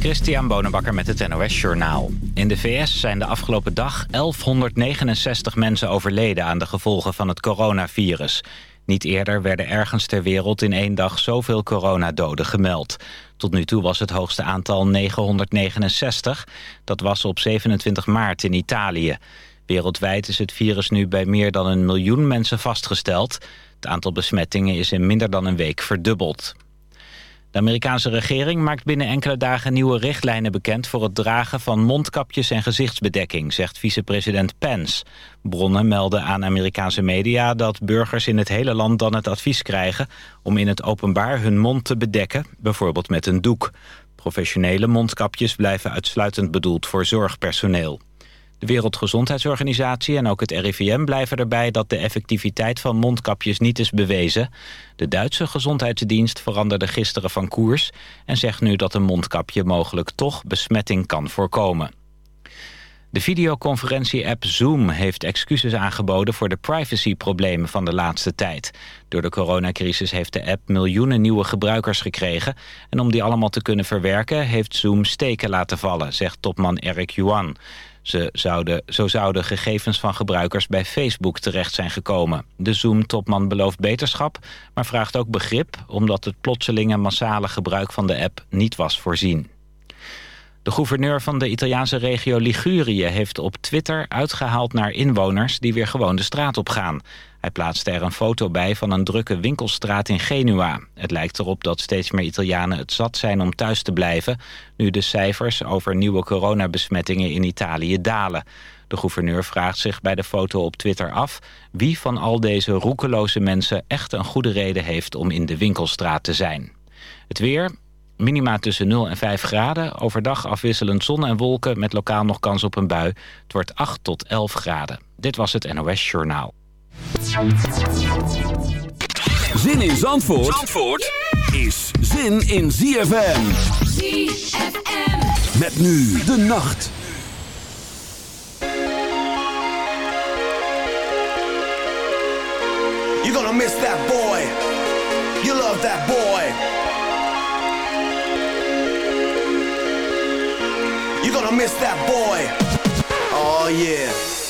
Christian Bonenbakker met het NOS Journaal. In de VS zijn de afgelopen dag 1169 mensen overleden... aan de gevolgen van het coronavirus. Niet eerder werden ergens ter wereld in één dag zoveel coronadoden gemeld. Tot nu toe was het hoogste aantal 969. Dat was op 27 maart in Italië. Wereldwijd is het virus nu bij meer dan een miljoen mensen vastgesteld. Het aantal besmettingen is in minder dan een week verdubbeld. De Amerikaanse regering maakt binnen enkele dagen nieuwe richtlijnen bekend... voor het dragen van mondkapjes en gezichtsbedekking, zegt vicepresident Pence. Bronnen melden aan Amerikaanse media dat burgers in het hele land dan het advies krijgen... om in het openbaar hun mond te bedekken, bijvoorbeeld met een doek. Professionele mondkapjes blijven uitsluitend bedoeld voor zorgpersoneel. De Wereldgezondheidsorganisatie en ook het RIVM blijven erbij dat de effectiviteit van mondkapjes niet is bewezen. De Duitse gezondheidsdienst veranderde gisteren van koers en zegt nu dat een mondkapje mogelijk toch besmetting kan voorkomen. De videoconferentie-app Zoom heeft excuses aangeboden voor de privacyproblemen van de laatste tijd. Door de coronacrisis heeft de app miljoenen nieuwe gebruikers gekregen. En om die allemaal te kunnen verwerken heeft Zoom steken laten vallen, zegt topman Eric Yuan. Ze zouden, zo zouden gegevens van gebruikers bij Facebook terecht zijn gekomen. De Zoom-topman belooft beterschap, maar vraagt ook begrip... omdat het plotselinge massale gebruik van de app niet was voorzien. De gouverneur van de Italiaanse regio Ligurië heeft op Twitter uitgehaald naar inwoners die weer gewoon de straat op gaan. Hij plaatste er een foto bij van een drukke winkelstraat in Genua. Het lijkt erop dat steeds meer Italianen het zat zijn om thuis te blijven... nu de cijfers over nieuwe coronabesmettingen in Italië dalen. De gouverneur vraagt zich bij de foto op Twitter af... wie van al deze roekeloze mensen echt een goede reden heeft om in de winkelstraat te zijn. Het weer, Minima tussen 0 en 5 graden. Overdag afwisselend zon en wolken met lokaal nog kans op een bui. Het wordt 8 tot 11 graden. Dit was het NOS Journaal. Zin in Zandvoort, Zandvoort is zin in ZFM. ZFM. Met nu de nacht. You're gonna miss that boy. You love that boy. You're gonna miss that boy. Oh yeah.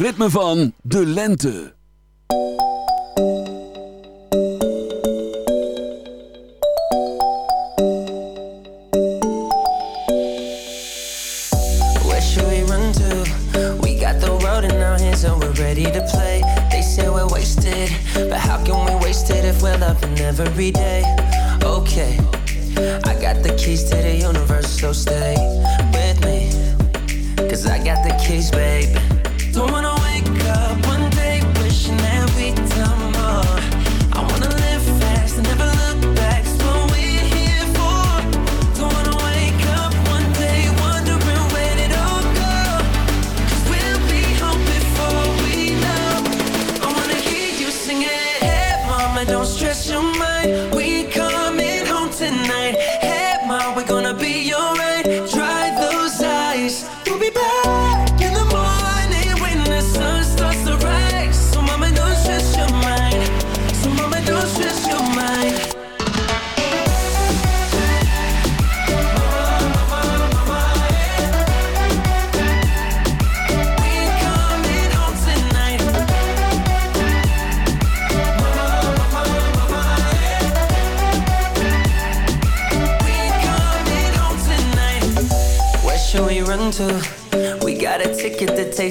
ritme van de lente. Don't stress your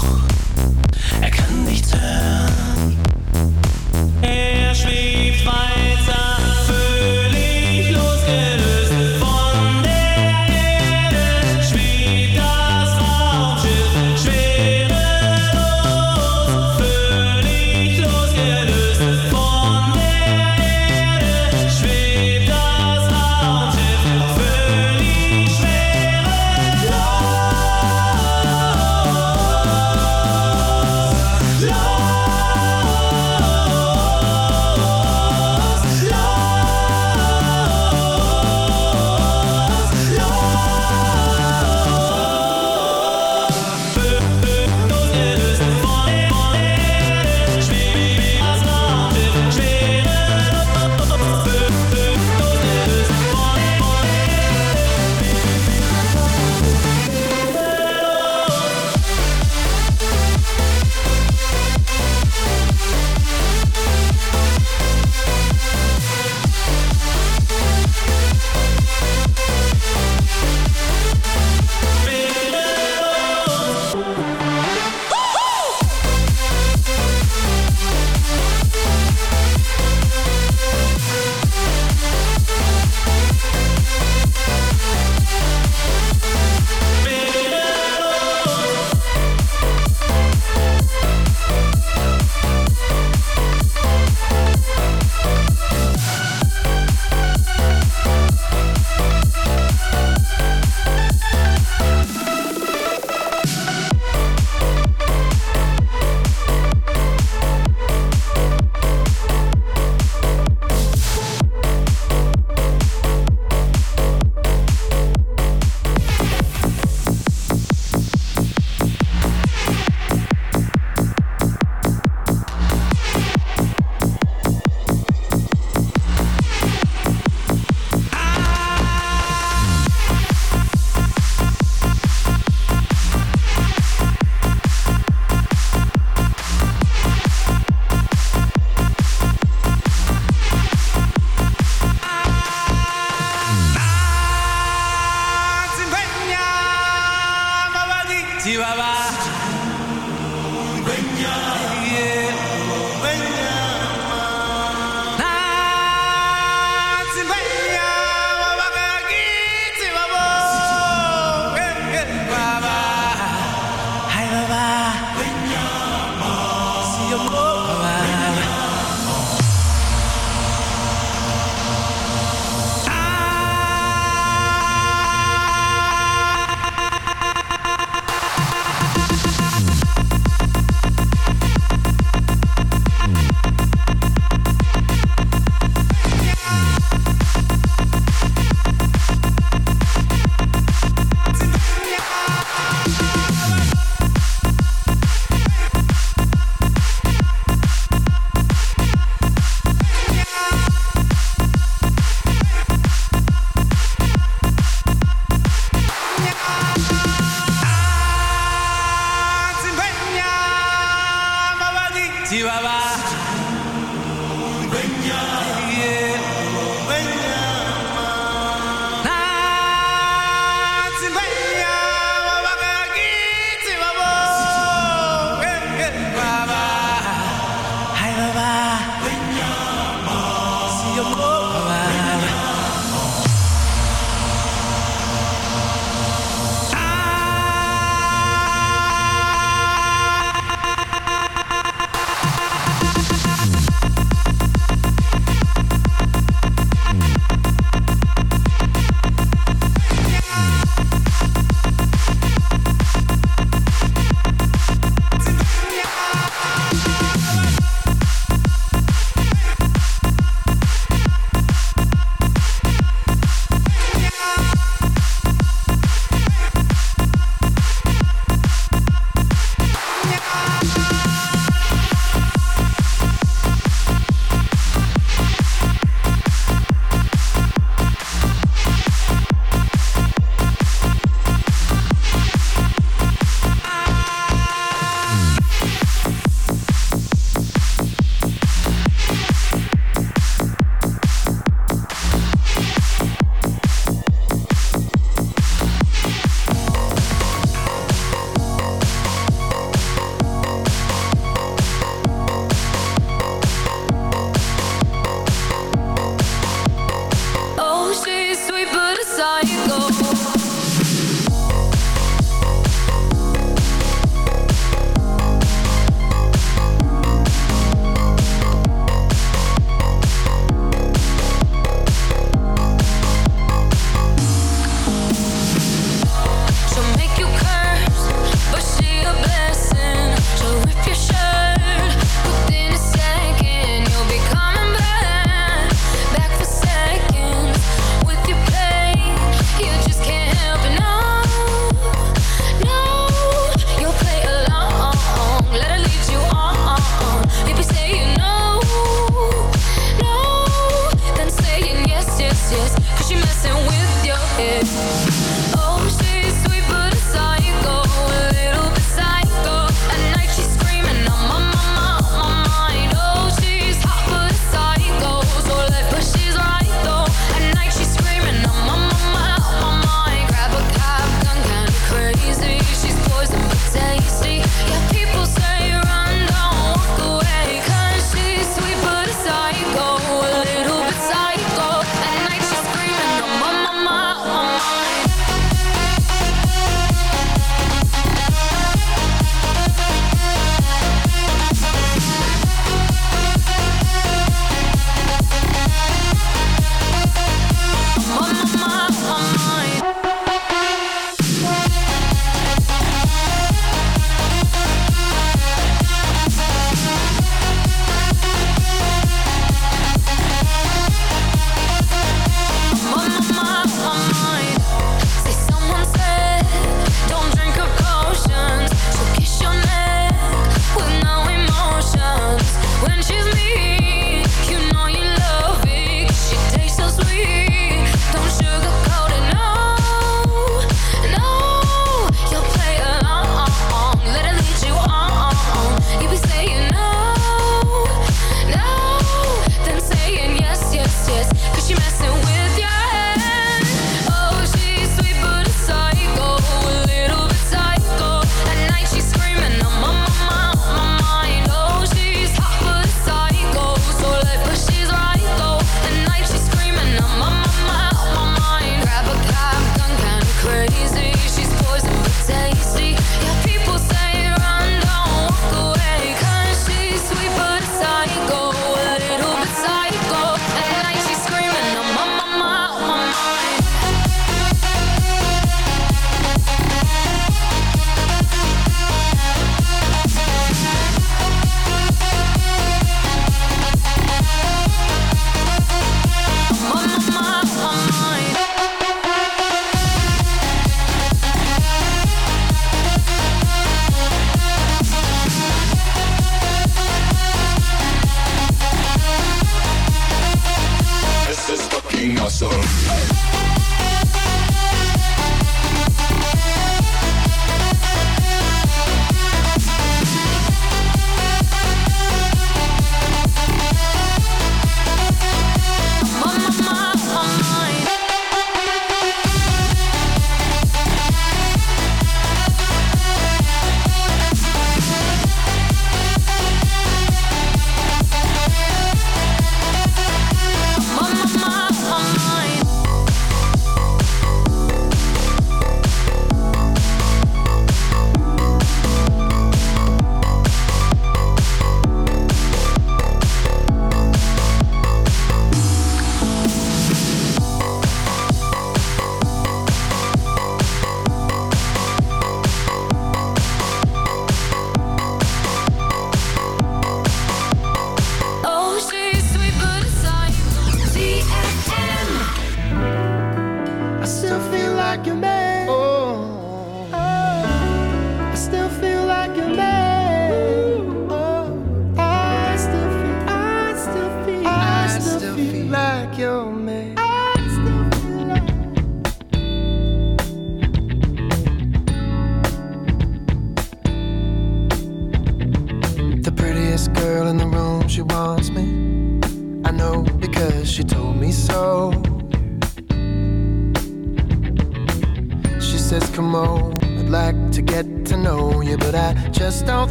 Doch, er kann nichts hören. Er schwebt weiter,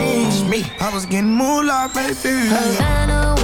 me. me. I was getting moolah, baby. Havana,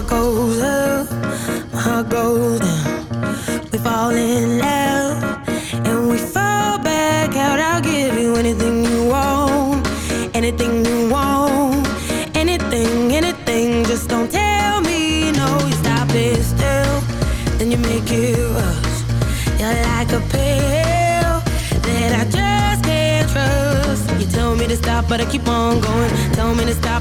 heart goes up, my heart goes down. We fall in love and we fall back out. I'll give you anything you want, anything you want, anything, anything. Just don't tell me no. You stop it still, then you make it rush. You're like a pill that I just can't trust. You tell me to stop, but I keep on going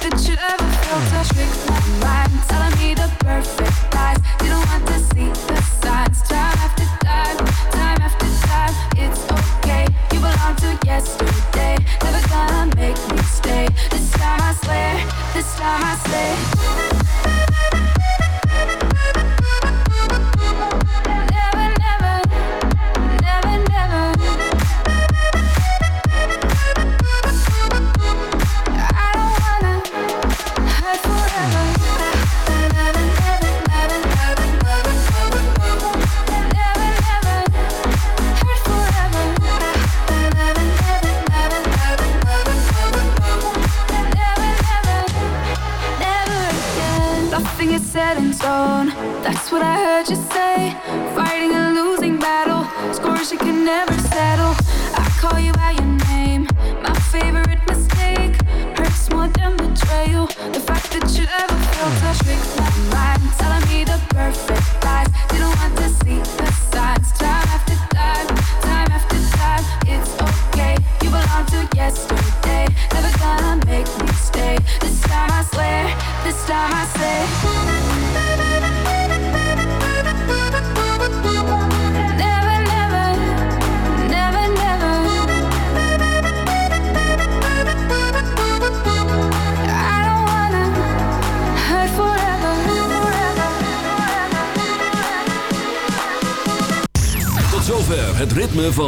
that you ever felt. so tricked